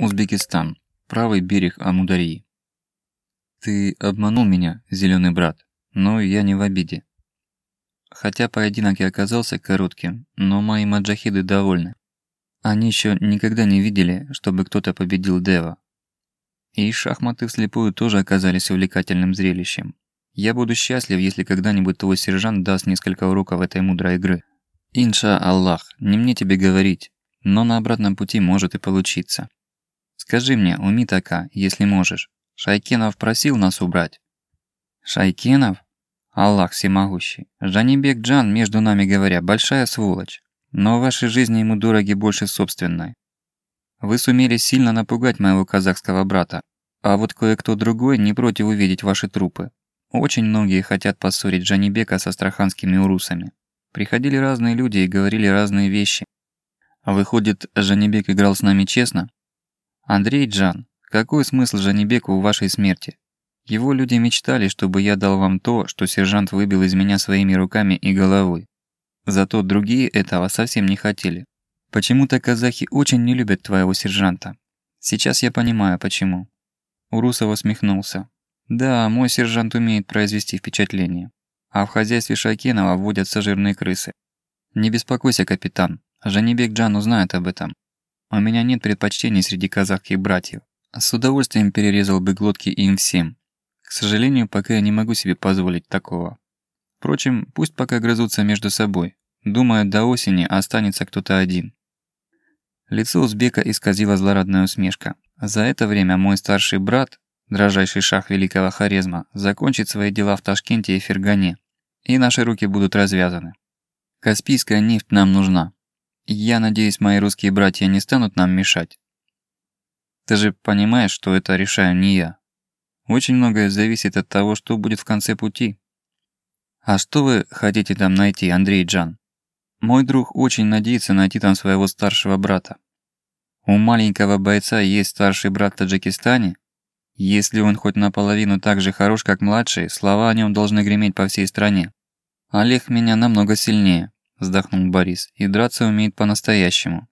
Узбекистан. Правый берег Амударьи. Ты обманул меня, зеленый брат, но я не в обиде. Хотя поединок и оказался коротким, но мои маджахиды довольны. Они еще никогда не видели, чтобы кто-то победил Дева. И шахматы вслепую тоже оказались увлекательным зрелищем. Я буду счастлив, если когда-нибудь твой сержант даст несколько уроков этой мудрой игры. Инша Аллах, не мне тебе говорить, но на обратном пути может и получиться. Скажи мне, уми така, если можешь. Шайкенов просил нас убрать. Шайкенов? Аллах всемогущий. Жанибек Джан, между нами говоря, большая сволочь. Но в вашей жизни ему дороги больше собственной. Вы сумели сильно напугать моего казахского брата. А вот кое-кто другой не против увидеть ваши трупы. Очень многие хотят поссорить Жанибека с астраханскими урусами. Приходили разные люди и говорили разные вещи. Выходит, Жанибек играл с нами честно? Андрей Джан, какой смысл Жанибеку в вашей смерти? Его люди мечтали, чтобы я дал вам то, что сержант выбил из меня своими руками и головой. Зато другие этого совсем не хотели. Почему-то казахи очень не любят твоего сержанта. Сейчас я понимаю, почему. Урусов усмехнулся. Да, мой сержант умеет произвести впечатление. А в хозяйстве Шакенова водятся жирные крысы. Не беспокойся, капитан. Жанибек Джан узнает об этом. У меня нет предпочтений среди казахских братьев. С удовольствием перерезал бы глотки им всем. К сожалению, пока я не могу себе позволить такого. Впрочем, пусть пока грызутся между собой. Думаю, до осени останется кто-то один. Лицо узбека исказила злорадная усмешка. За это время мой старший брат, дрожайший шах великого Хорезма, закончит свои дела в Ташкенте и Фергане, и наши руки будут развязаны. Каспийская нефть нам нужна. Я надеюсь, мои русские братья не станут нам мешать. Ты же понимаешь, что это решаю не я. Очень многое зависит от того, что будет в конце пути. А что вы хотите там найти, Андрей Джан? Мой друг очень надеется найти там своего старшего брата. У маленького бойца есть старший брат в Таджикистане? Если он хоть наполовину так же хорош, как младший, слова о нем должны греметь по всей стране. Олег меня намного сильнее вздохнул Борис, и драться умеет по-настоящему.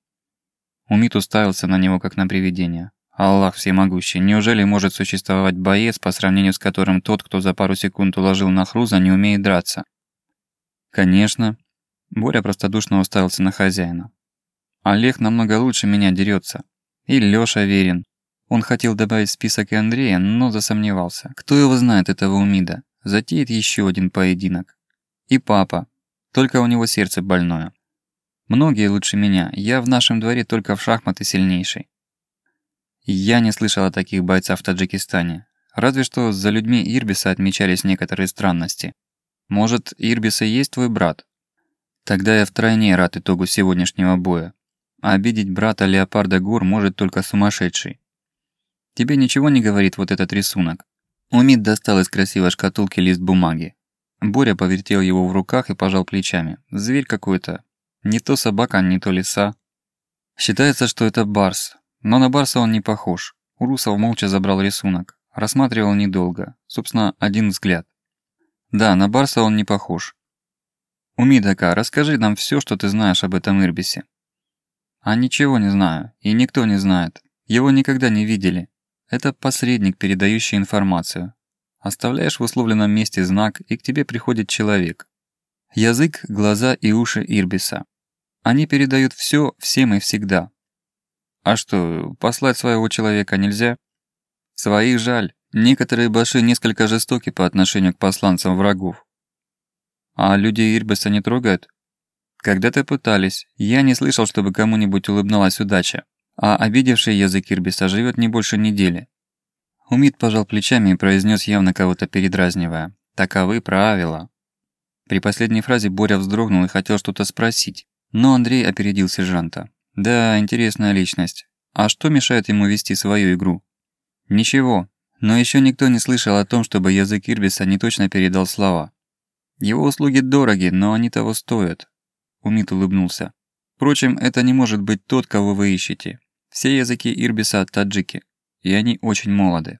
Умит уставился на него, как на привидение. Аллах всемогущий, неужели может существовать боец, по сравнению с которым тот, кто за пару секунд уложил на хруза, не умеет драться? Конечно. Боря простодушно уставился на хозяина. Олег намного лучше меня дерется. И Лёша верен. Он хотел добавить в список и Андрея, но засомневался. Кто его знает, этого Умида? Затеет еще один поединок. И папа, только у него сердце больное. Многие лучше меня, я в нашем дворе только в шахматы сильнейший. Я не слышал о таких бойцах в Таджикистане. Разве что за людьми Ирбиса отмечались некоторые странности. Может, Ирбиса есть твой брат? Тогда я втройне рад итогу сегодняшнего боя. А обидеть брата Леопарда Гор может только сумасшедший. Тебе ничего не говорит вот этот рисунок? Умид достал из красивой шкатулки лист бумаги. Боря повертел его в руках и пожал плечами. Зверь какой-то. Не то собака, не то лиса. Считается, что это барс. Но на барса он не похож. Урусов молча забрал рисунок. Рассматривал недолго. Собственно, один взгляд. Да, на барса он не похож. Умидака, расскажи нам все, что ты знаешь об этом Ирбисе. А ничего не знаю. И никто не знает. Его никогда не видели. Это посредник, передающий информацию. Оставляешь в условленном месте знак, и к тебе приходит человек. Язык, глаза и уши Ирбиса. Они передают все всем и всегда. А что, послать своего человека нельзя? Своих жаль. Некоторые баши несколько жестоки по отношению к посланцам врагов. А люди Ирбиса не трогают? Когда-то пытались. Я не слышал, чтобы кому-нибудь улыбнулась удача. А обидевший язык Ирбиса живет не больше недели. Умид пожал плечами и произнес явно кого-то передразнивая. «Таковы правила». При последней фразе Боря вздрогнул и хотел что-то спросить. Но Андрей опередил сержанта. «Да, интересная личность. А что мешает ему вести свою игру?» «Ничего. Но еще никто не слышал о том, чтобы язык Ирбиса не точно передал слова. Его услуги дороги, но они того стоят». Умид улыбнулся. «Впрочем, это не может быть тот, кого вы ищете. Все языки Ирбиса – таджики и они очень молоды.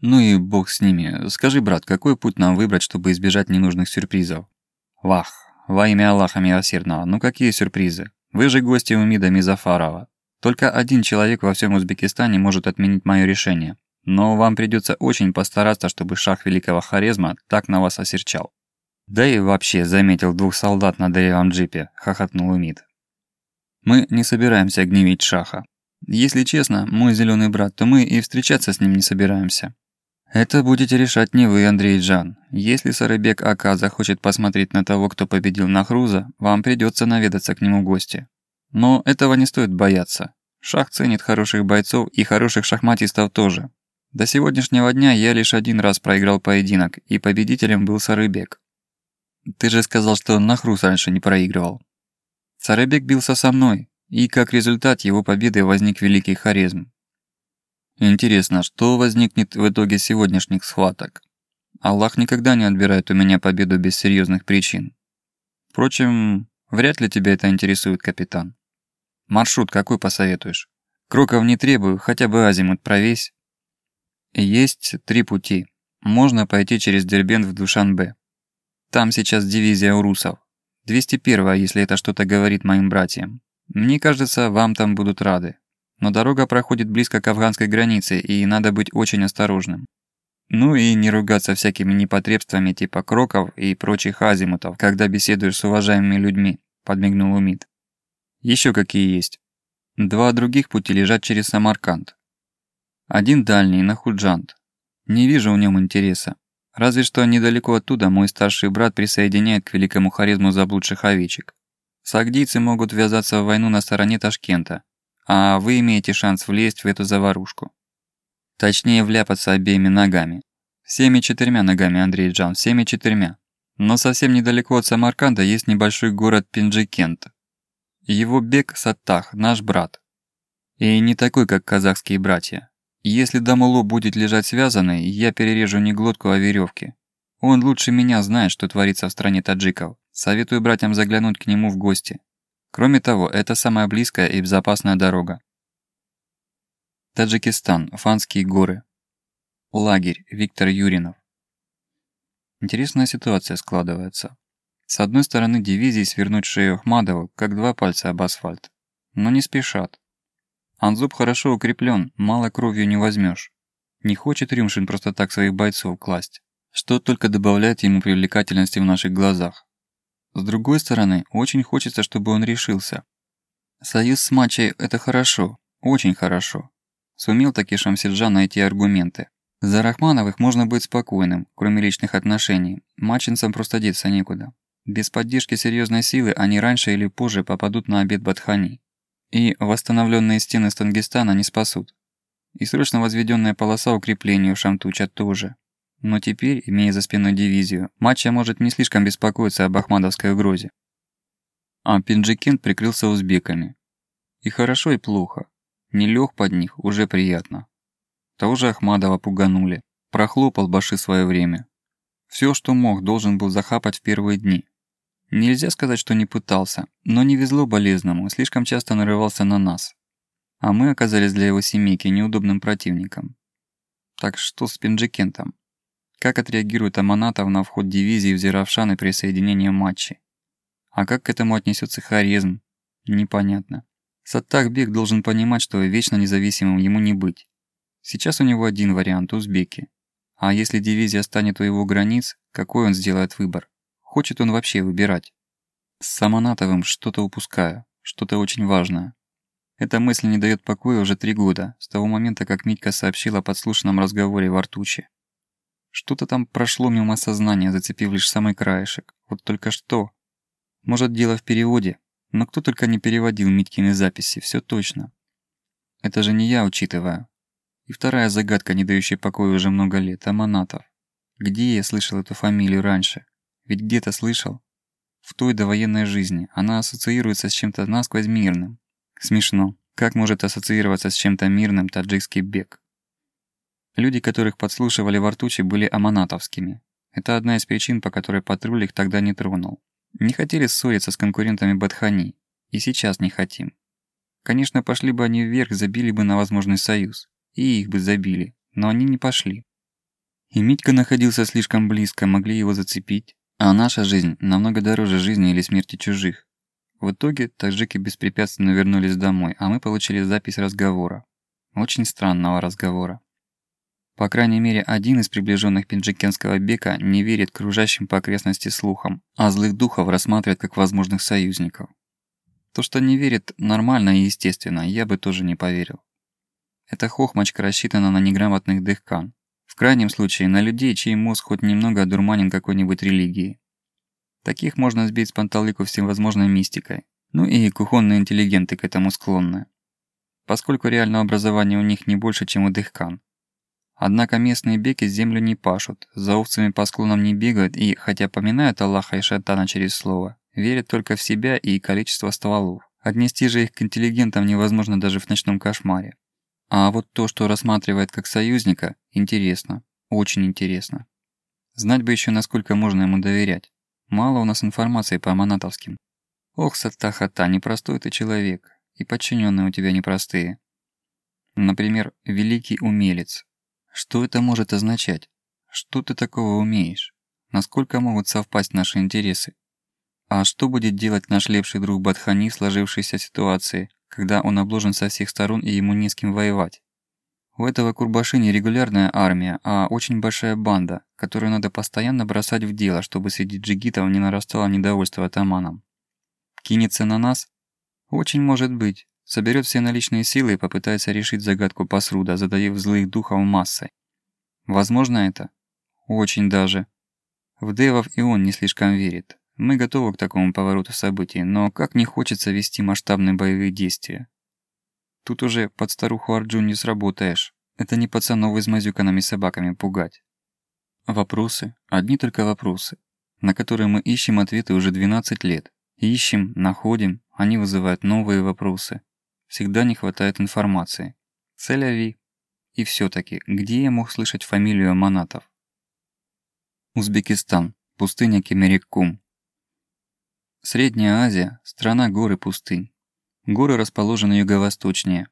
Ну и бог с ними. Скажи, брат, какой путь нам выбрать, чтобы избежать ненужных сюрпризов? Вах, во имя Аллаха Милосердного, ну какие сюрпризы? Вы же гости у Мида Мизафарова. Только один человек во всем Узбекистане может отменить мое решение. Но вам придется очень постараться, чтобы шах Великого Хорезма так на вас осерчал. Да и вообще, заметил двух солдат на деревом джипе, хохотнул Умид. Мы не собираемся гневить шаха. Если честно, мой зеленый брат, то мы и встречаться с ним не собираемся. Это будете решать не вы, Андрей Джан. Если Сарыбек Ака захочет посмотреть на того, кто победил на Нахруза, вам придется наведаться к нему в гости. Но этого не стоит бояться. Шах ценит хороших бойцов и хороших шахматистов тоже. До сегодняшнего дня я лишь один раз проиграл поединок, и победителем был Сарыбек. Ты же сказал, что Нахруз раньше не проигрывал. Сарыбек бился со мной, и как результат его победы возник великий харизм. Интересно, что возникнет в итоге сегодняшних схваток? Аллах никогда не отбирает у меня победу без серьезных причин. Впрочем, вряд ли тебя это интересует, капитан. Маршрут какой посоветуешь? Кроков не требую, хотя бы азимут провесь. Есть три пути. Можно пойти через Дербент в Душанбе. Там сейчас дивизия урусов. 201 если это что-то говорит моим братьям. Мне кажется, вам там будут рады. Но дорога проходит близко к афганской границе, и надо быть очень осторожным. Ну и не ругаться всякими непотребствами типа кроков и прочих азимутов, когда беседуешь с уважаемыми людьми, подмигнул Умид. Еще какие есть. Два других пути лежат через Самарканд. Один дальний, на Худжант. Не вижу в нем интереса. Разве что недалеко оттуда мой старший брат присоединяет к великому харизму заблудших овечек. Сагдийцы могут ввязаться в войну на стороне Ташкента, а вы имеете шанс влезть в эту заварушку. Точнее, вляпаться обеими ногами. Всеми четырьмя ногами, Андрей Джан, всеми четырьмя. Но совсем недалеко от Самарканда есть небольшой город Пинджикент. Его бег Саттах, наш брат. И не такой, как казахские братья. Если Дамулу будет лежать связанный, я перережу не глотку, а веревки. Он лучше меня знает, что творится в стране таджиков. Советую братьям заглянуть к нему в гости. Кроме того, это самая близкая и безопасная дорога. Таджикистан, Фанские горы. Лагерь, Виктор Юринов. Интересная ситуация складывается. С одной стороны, дивизии свернуть шею Ахмадову, как два пальца об асфальт. Но не спешат. Анзуб хорошо укреплен, мало кровью не возьмешь. Не хочет Рюмшин просто так своих бойцов класть, что только добавляет ему привлекательности в наших глазах. С другой стороны, очень хочется, чтобы он решился. Союз с Мачей – это хорошо, очень хорошо. Сумел таки Шамсиджан найти аргументы. За Рахмановых можно быть спокойным, кроме личных отношений. Мачинцам просто деться некуда. Без поддержки серьезной силы они раньше или позже попадут на обед Бадхани. И восстановленные стены Стангистана не спасут. И срочно возведенная полоса укрепления у Шамтуча тоже. Но теперь, имея за спиной дивизию, Матча может не слишком беспокоиться об ахмадовской угрозе. А Пинджикент прикрылся узбеками. И хорошо, и плохо. Не лег под них, уже приятно. Тоже Ахмадова пуганули. Прохлопал баши свое время. Все, что мог, должен был захапать в первые дни. Нельзя сказать, что не пытался, но не везло болезному, слишком часто нарывался на нас. А мы оказались для его семейки неудобным противником. Так что с Пинджикентом? Как отреагирует Аманатов на вход дивизии в Зеравшан и присоединение матчей? А как к этому отнесется Харизм? Непонятно. Саттахбек должен понимать, что вечно независимым ему не быть. Сейчас у него один вариант – узбеки. А если дивизия станет у его границ, какой он сделает выбор? Хочет он вообще выбирать? С Самонатовым что-то упускаю, что-то очень важное. Эта мысль не дает покоя уже три года, с того момента, как Митька сообщил о подслушанном разговоре в Артуче. Что-то там прошло мимо сознания, зацепив лишь самый краешек. Вот только что. Может, дело в переводе, но кто только не переводил Миткины записи, все точно. Это же не я учитываю. И вторая загадка, не дающая покоя уже много лет, Аманатов. Где я слышал эту фамилию раньше? Ведь где-то слышал. В той довоенной жизни она ассоциируется с чем-то насквозь мирным. Смешно. Как может ассоциироваться с чем-то мирным таджикский бег? Люди, которых подслушивали в Артуче, были аманатовскими. Это одна из причин, по которой патруль их тогда не тронул. Не хотели ссориться с конкурентами Бадхани. И сейчас не хотим. Конечно, пошли бы они вверх, забили бы на возможный союз. И их бы забили. Но они не пошли. И Митька находился слишком близко, могли его зацепить. А наша жизнь намного дороже жизни или смерти чужих. В итоге таджики беспрепятственно вернулись домой, а мы получили запись разговора. Очень странного разговора. По крайней мере, один из приближенных Пинджикенского бека не верит кружащим по окрестности слухам, а злых духов рассматривает как возможных союзников. То, что не верит, нормально и естественно, я бы тоже не поверил. Эта хохмочка рассчитана на неграмотных дыхкан. В крайнем случае, на людей, чей мозг хоть немного одурманен какой-нибудь религией. Таких можно сбить с панталыку всевозможной мистикой. Ну и кухонные интеллигенты к этому склонны. Поскольку реального образования у них не больше, чем у дыхкан. Однако местные беки землю не пашут, за овцами по склонам не бегают и, хотя поминают Аллаха и Шайтана через слово, верят только в себя и количество стволов. Отнести же их к интеллигентам невозможно даже в ночном кошмаре. А вот то, что рассматривает как союзника, интересно. Очень интересно. Знать бы еще, насколько можно ему доверять. Мало у нас информации по Аманатовским. Ох, Саттахата, непростой ты человек, и подчиненные у тебя непростые. Например, великий умелец. Что это может означать? Что ты такого умеешь? Насколько могут совпасть наши интересы? А что будет делать наш лепший друг Бадхани в сложившейся ситуации, когда он обложен со всех сторон и ему не с кем воевать? У этого Курбаши не регулярная армия, а очень большая банда, которую надо постоянно бросать в дело, чтобы среди джигитов не нарастало недовольство атаманом. Кинется на нас? Очень может быть. Соберет все наличные силы и попытается решить загадку Пасруда, задавив злых духов массой. Возможно это? Очень даже. В девов и он не слишком верит. Мы готовы к такому повороту событий, но как не хочется вести масштабные боевые действия. Тут уже под старуху Арджун не сработаешь. Это не пацанов измазюканными собаками пугать. Вопросы, одни только вопросы, на которые мы ищем ответы уже 12 лет. Ищем, находим, они вызывают новые вопросы. Всегда не хватает информации. Целяви. И все таки где я мог слышать фамилию Манатов? Узбекистан. Пустыня Кемериккум. Средняя Азия – страна гор и пустынь. Горы расположены юго-восточнее.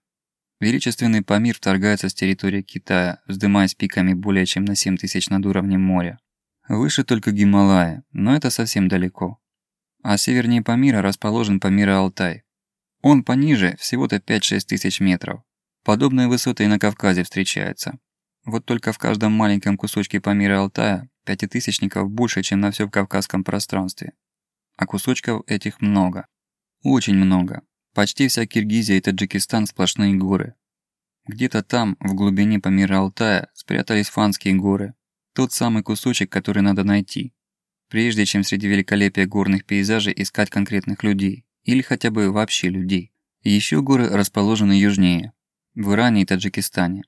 Величественный Памир вторгается с территории Китая, вздымаясь пиками более чем на 7 тысяч над уровнем моря. Выше только Гималая, но это совсем далеко. А севернее Памира расположен Памир Алтай. Он пониже, всего-то 5-6 тысяч метров. Подобные высоты и на Кавказе встречаются. Вот только в каждом маленьком кусочке Памира Алтая пятитысячников больше, чем на всем кавказском пространстве. А кусочков этих много. Очень много. Почти вся Киргизия и Таджикистан сплошные горы. Где-то там, в глубине Памира Алтая, спрятались Фанские горы. Тот самый кусочек, который надо найти. Прежде чем среди великолепия горных пейзажей искать конкретных людей. Или хотя бы вообще людей. Еще горы расположены южнее. В Иране и Таджикистане.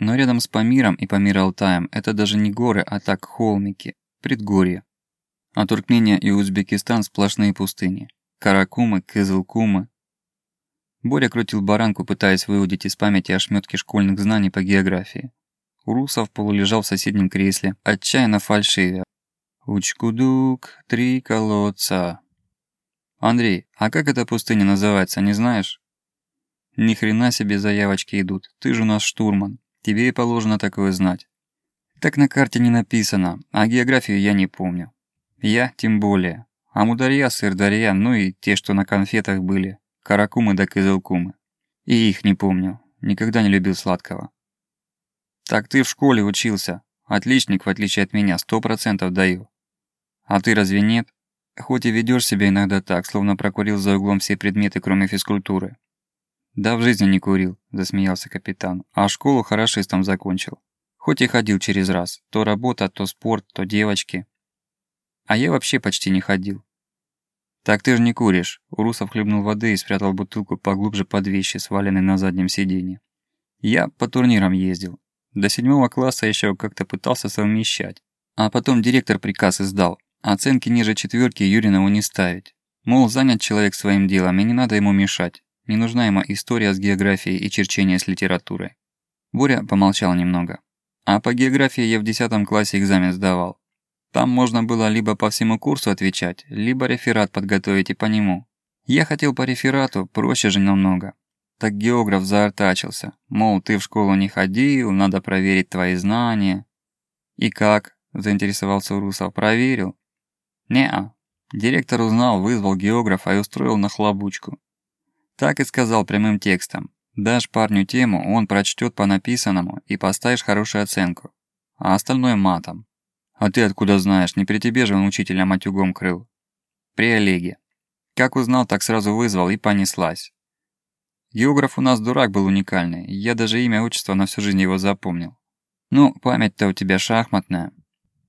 Но рядом с Памиром и Памир-Алтаем это даже не горы, а так холмики, предгорья. А Туркмения и Узбекистан сплошные пустыни. Каракумы, Кызылкумы, Боря крутил баранку, пытаясь выудить из памяти ошметки школьных знаний по географии. Урусов полулежал в соседнем кресле, отчаянно фальшивя. «Учкудук, три колодца». «Андрей, а как эта пустыня называется, не знаешь?» «Ни хрена себе заявочки идут. Ты же у нас штурман. Тебе и положено такое знать». «Так на карте не написано, а географию я не помню». «Я тем более. А Мударья, Сырдарья, ну и те, что на конфетах были. Каракумы да Кызылкумы. И их не помню. Никогда не любил сладкого. Так ты в школе учился. Отличник, в отличие от меня, сто процентов даю. А ты разве нет? Хоть и ведешь себя иногда так, словно прокурил за углом все предметы, кроме физкультуры. Да в жизни не курил, засмеялся капитан. А школу хорошистом закончил. Хоть и ходил через раз. То работа, то спорт, то девочки. А я вообще почти не ходил. «Так ты же не куришь!» Урусов хлебнул воды и спрятал бутылку поглубже под вещи, сваленные на заднем сиденье. «Я по турнирам ездил. До седьмого класса еще как-то пытался совмещать. А потом директор приказ издал. Оценки ниже четверки Юринову не ставить. Мол, занят человек своим делом, и не надо ему мешать. Не нужна ему история с географией и черчение с литературой. Боря помолчал немного. А по географии я в десятом классе экзамен сдавал. Там можно было либо по всему курсу отвечать, либо реферат подготовить и по нему. Я хотел по реферату, проще же намного. Так географ заортачился. Мол, ты в школу не ходил, надо проверить твои знания. «И как?» – заинтересовался Урусов. «Проверил?» «Не-а. Директор узнал, вызвал географа и устроил на хлобучку. Так и сказал прямым текстом. Дашь парню тему, он прочтет по написанному и поставишь хорошую оценку. А остальное матом. А ты откуда знаешь, не при тебе же он учителя матюгом крыл. При Олеге. Как узнал, так сразу вызвал и понеслась. Географ у нас дурак был уникальный, я даже имя отчество на всю жизнь его запомнил. Ну, память-то у тебя шахматная.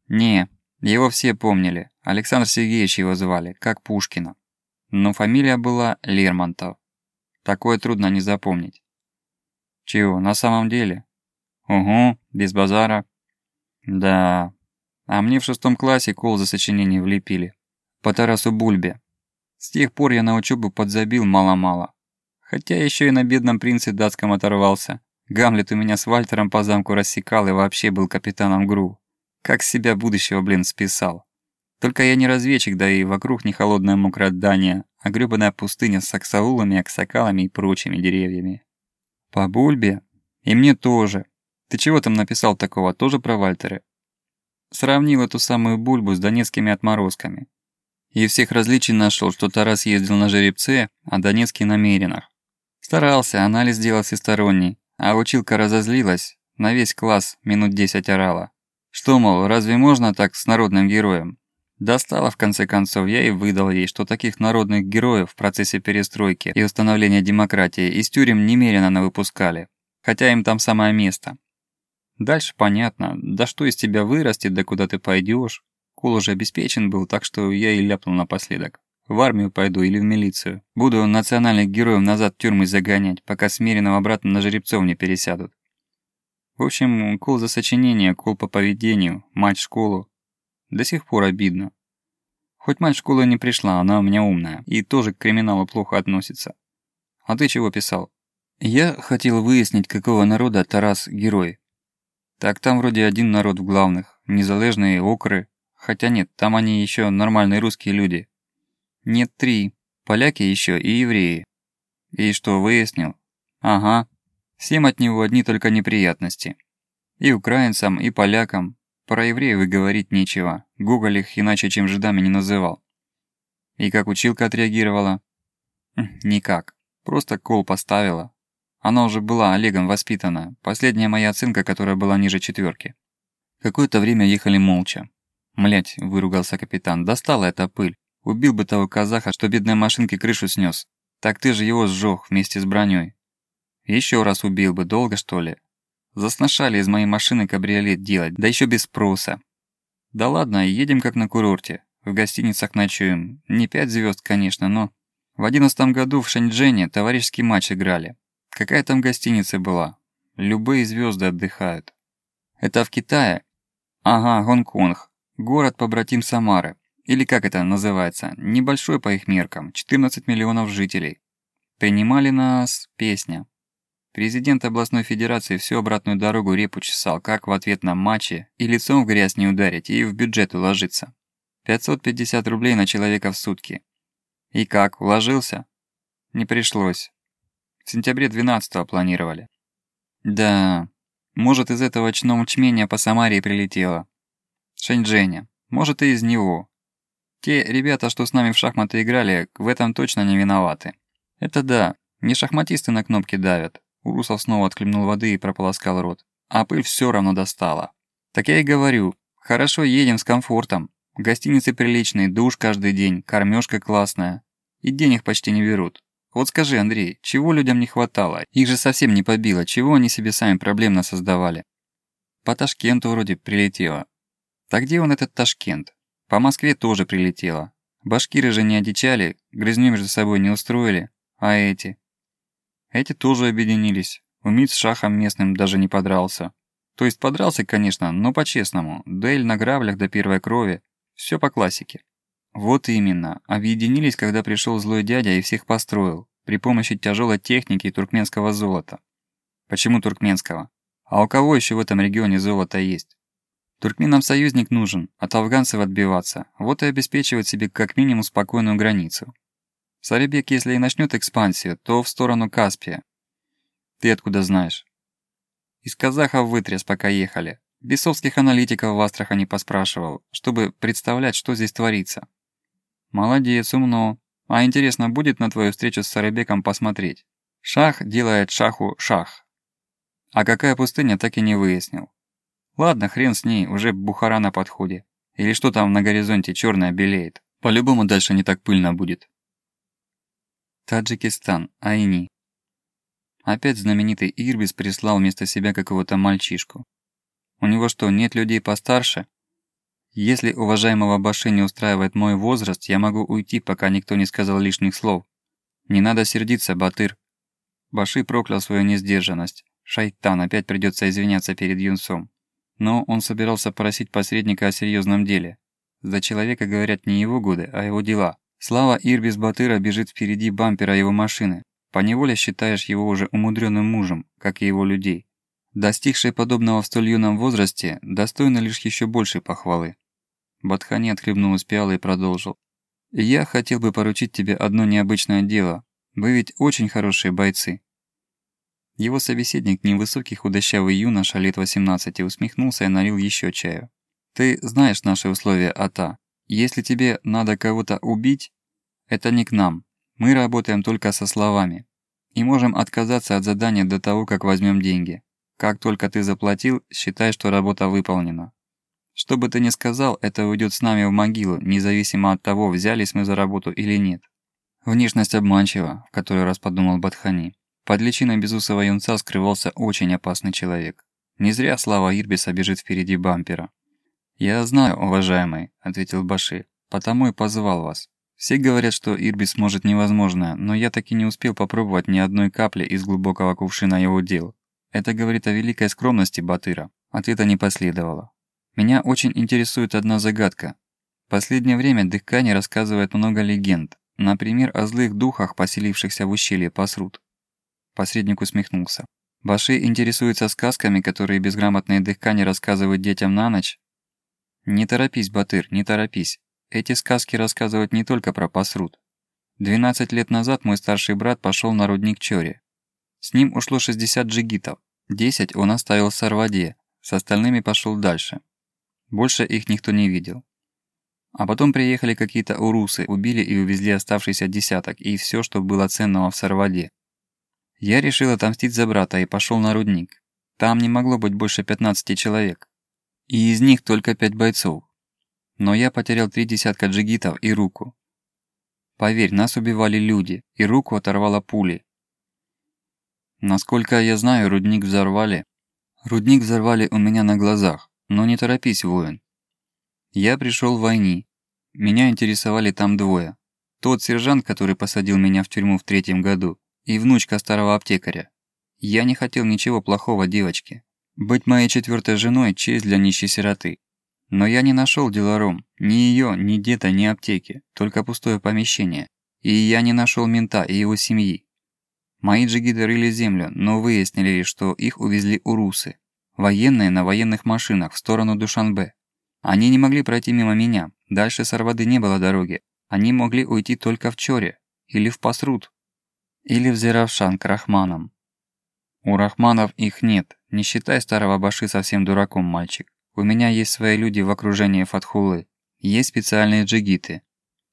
Не, его все помнили, Александр Сергеевич его звали, как Пушкина. Но фамилия была Лермонтов. Такое трудно не запомнить. Чего, на самом деле? Угу, без базара. Да. А мне в шестом классе кол за сочинение влепили. По Тарасу Бульбе. С тех пор я на учебу подзабил мало-мало. Хотя еще и на бедном принце датском оторвался. Гамлет у меня с Вальтером по замку рассекал и вообще был капитаном ГРУ. Как себя будущего, блин, списал. Только я не разведчик, да и вокруг не холодное мокрое здание, а грёбаная пустыня с аксаулами, аксакалами и прочими деревьями. По Бульбе? И мне тоже. Ты чего там написал такого, тоже про Вальтеры? Сравнил эту самую Бульбу с донецкими отморозками. И всех различий нашел, что Тарас ездил на жеребце, а Донецкий на меринах. Старался, анализ делал всесторонний, а училка разозлилась, на весь класс минут десять орала. Что, мол, разве можно так с народным героем? Достала в конце концов, я и выдал ей, что таких народных героев в процессе перестройки и установления демократии из тюрем немерено выпускали, хотя им там самое место. Дальше понятно, да что из тебя вырастет, да куда ты пойдешь. Кул уже обеспечен был, так что я и ляпнул напоследок. В армию пойду или в милицию. Буду национальных героев назад тюрьмы загонять, пока смиренного обратно на жеребцов не пересядут. В общем, кул за сочинение, кул по поведению, мать школу. До сих пор обидно. Хоть мать в школу не пришла, она у меня умная и тоже к криминалу плохо относится. А ты чего писал? Я хотел выяснить, какого народа Тарас герой. Так там вроде один народ в главных, незалежные окры. Хотя нет, там они еще нормальные русские люди, нет, три. Поляки еще и евреи. И что, выяснил? Ага. Всем от него одни только неприятности. И украинцам, и полякам. Про евреев и говорить нечего. Гугл их иначе, чем жидами не называл. И как училка отреагировала? Хм, никак. Просто кол поставила. Она уже была Олегом воспитана. Последняя моя оценка, которая была ниже четверки. Какое-то время ехали молча. Млять, выругался капитан, достала эта пыль. Убил бы того казаха, что бедной машинке крышу снес. Так ты же его сжёг вместе с броней. Еще раз убил бы, долго что ли? Засношали из моей машины кабриолет делать, да еще без спроса. Да ладно, едем как на курорте. В гостиницах ночуем. Не пять звезд, конечно, но... В одиннадцатом году в Шэньчжэне товарищеский матч играли. Какая там гостиница была? Любые звезды отдыхают. Это в Китае? Ага, Гонконг. Город побратим Самары. Или как это называется, небольшой по их меркам, 14 миллионов жителей. Принимали нас песня. Президент областной федерации всю обратную дорогу репу чесал, как в ответ на матчи, и лицом в грязь не ударить, и в бюджет уложиться. 550 рублей на человека в сутки. И как, уложился? Не пришлось. В сентябре 12 планировали. Да, может из этого чном чмения по Самаре прилетело. Шэньчжэня. Может и из него. Те ребята, что с нами в шахматы играли, в этом точно не виноваты. Это да, не шахматисты на кнопки давят. Урусов снова отхлебнул воды и прополоскал рот. А пыль все равно достала. Так я и говорю, хорошо едем с комфортом. Гостиницы приличные, душ каждый день, кормежка классная. И денег почти не берут. Вот скажи, Андрей, чего людям не хватало? Их же совсем не побило, чего они себе сами проблемно создавали? По Ташкенту вроде прилетело. Так где он этот Ташкент? По Москве тоже прилетело. Башкиры же не одичали, грызню между собой не устроили. А эти? Эти тоже объединились. Умит с шахом местным даже не подрался. То есть подрался, конечно, но по-честному. Дуэль на граблях до первой крови. Все по классике. Вот именно. Объединились, когда пришел злой дядя и всех построил. При помощи тяжелой техники и туркменского золота. Почему туркменского? А у кого еще в этом регионе золото есть? Туркменам союзник нужен, от афганцев отбиваться, вот и обеспечивать себе как минимум спокойную границу. Сарибек, если и начнет экспансию, то в сторону Каспия. Ты откуда знаешь? Из казахов вытряс, пока ехали. Бесовских аналитиков в Астрахани поспрашивал, чтобы представлять, что здесь творится. Молодец, умно. А интересно, будет на твою встречу с Сарабеком посмотреть? Шах делает шаху шах. А какая пустыня, так и не выяснил. Ладно, хрен с ней, уже Бухара на подходе. Или что там на горизонте черное белеет. По-любому дальше не так пыльно будет. Таджикистан, Айни. Опять знаменитый Ирбис прислал вместо себя какого-то мальчишку. У него что, нет людей постарше? Если уважаемого Баши не устраивает мой возраст, я могу уйти, пока никто не сказал лишних слов. Не надо сердиться, Батыр. Баши проклял свою несдержанность. Шайтан, опять придется извиняться перед юнцом. Но он собирался просить посредника о серьезном деле. За человека говорят не его годы, а его дела. Слава Ирбис Батыра бежит впереди бампера его машины. Поневоле считаешь его уже умудренным мужем, как и его людей. Достигший подобного в столь юном возрасте, достойно лишь еще большей похвалы. Батхани отхлебнул из пиалы и продолжил. «Я хотел бы поручить тебе одно необычное дело. Вы ведь очень хорошие бойцы. Его собеседник, невысокий худощавый юноша лет 18, усмехнулся и налил еще чаю. «Ты знаешь наши условия, Ата. Если тебе надо кого-то убить, это не к нам. Мы работаем только со словами. И можем отказаться от задания до того, как возьмем деньги. Как только ты заплатил, считай, что работа выполнена. Что бы ты ни сказал, это уйдет с нами в могилу, независимо от того, взялись мы за работу или нет». Внешность обманчива, в который раз подумал Батхани. Под личиной безусого юнца скрывался очень опасный человек. Не зря Слава Ирбиса бежит впереди бампера. «Я знаю, уважаемый», — ответил Баши, — «потому и позвал вас. Все говорят, что Ирбис может невозможное, но я таки не успел попробовать ни одной капли из глубокого кувшина его дел. Это говорит о великой скромности Батыра». Ответа не последовало. «Меня очень интересует одна загадка. В последнее время Дыхкани рассказывает много легенд, например, о злых духах, поселившихся в ущелье Пасрут. Посредник усмехнулся. Баши интересуется сказками, которые безграмотные дыхкани рассказывают детям на ночь? Не торопись, Батыр, не торопись. Эти сказки рассказывают не только про Пасрут. 12 лет назад мой старший брат пошел на рудник Чори. С ним ушло 60 джигитов. 10 он оставил в Сарваде, с остальными пошел дальше. Больше их никто не видел. А потом приехали какие-то урусы, убили и увезли оставшийся десяток и все, что было ценного в Сарваде. Я решил отомстить за брата и пошел на рудник. Там не могло быть больше 15 человек. И из них только 5 бойцов. Но я потерял три десятка джигитов и руку. Поверь, нас убивали люди, и руку оторвало пули. Насколько я знаю, рудник взорвали. Рудник взорвали у меня на глазах, но не торопись, воин. Я пришел в войне. Меня интересовали там двое. Тот сержант, который посадил меня в тюрьму в третьем году, и внучка старого аптекаря. Я не хотел ничего плохого девочке. Быть моей четвертой женой – честь для нищей сироты. Но я не нашел делором, ни ее, ни деда, ни аптеки, только пустое помещение. И я не нашел мента и его семьи. Мои джигиты рыли землю, но выяснили, что их увезли урусы. Военные на военных машинах в сторону Душанбе. Они не могли пройти мимо меня, дальше Сарвады не было дороги. Они могли уйти только в Чоре или в Пасрут, или в Зеравшан к Рахманам. У Рахманов их нет, не считай старого Баши совсем дураком, мальчик. У меня есть свои люди в окружении Фатхулы. Есть специальные джигиты.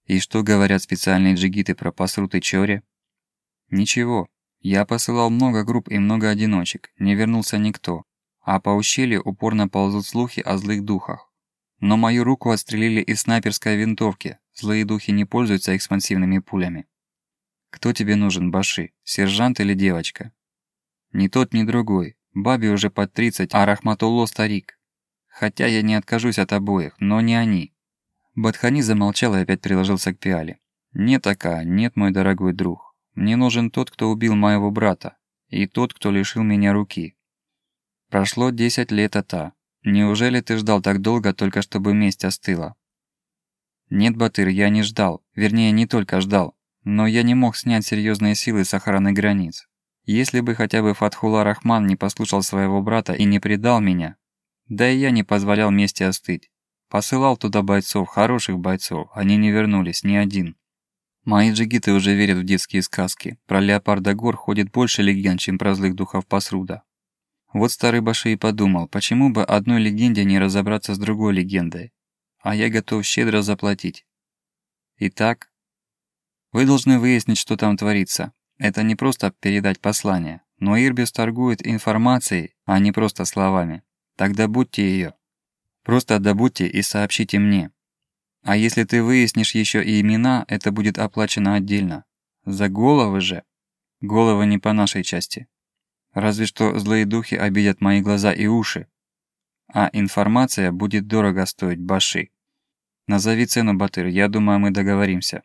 И что говорят специальные джигиты про Пасрут Чори? Ничего. Я посылал много групп и много одиночек, не вернулся никто. А по ущелью упорно ползут слухи о злых духах. Но мою руку отстрелили из снайперской винтовки. Злые духи не пользуются экспансивными пулями. Кто тебе нужен, Баши, сержант или девочка? Ни тот, ни другой. Бабе уже под 30, а Рахматулло старик. Хотя я не откажусь от обоих, но не они. Бадхани замолчал и опять приложился к пиале. «Нет, Ака, нет, мой дорогой друг. Мне нужен тот, кто убил моего брата, и тот, кто лишил меня руки. Прошло 10 лет, Ата. Неужели ты ждал так долго, только чтобы месть остыла?» «Нет, Батыр, я не ждал. Вернее, не только ждал. Но я не мог снять серьезные силы с охраны границ. Если бы хотя бы Фатхула Рахман не послушал своего брата и не предал меня, да и я не позволял мести остыть. Посылал туда бойцов, хороших бойцов, они не вернулись, ни один. Мои джигиты уже верят в детские сказки. Про леопарда гор ходит больше легенд, чем про злых духов Пасруда. Вот старый Баши и подумал, почему бы одной легенде не разобраться с другой легендой. А я готов щедро заплатить. Итак, вы должны выяснить, что там творится. Это не просто передать послание, но Ирбис торгует информацией, а не просто словами. Тогда будьте ее. Просто добудьте и сообщите мне. А если ты выяснишь еще и имена, это будет оплачено отдельно. За головы же. Головы не по нашей части. Разве что злые духи обидят мои глаза и уши. А информация будет дорого стоить баши. Назови цену, Батыр, я думаю, мы договоримся.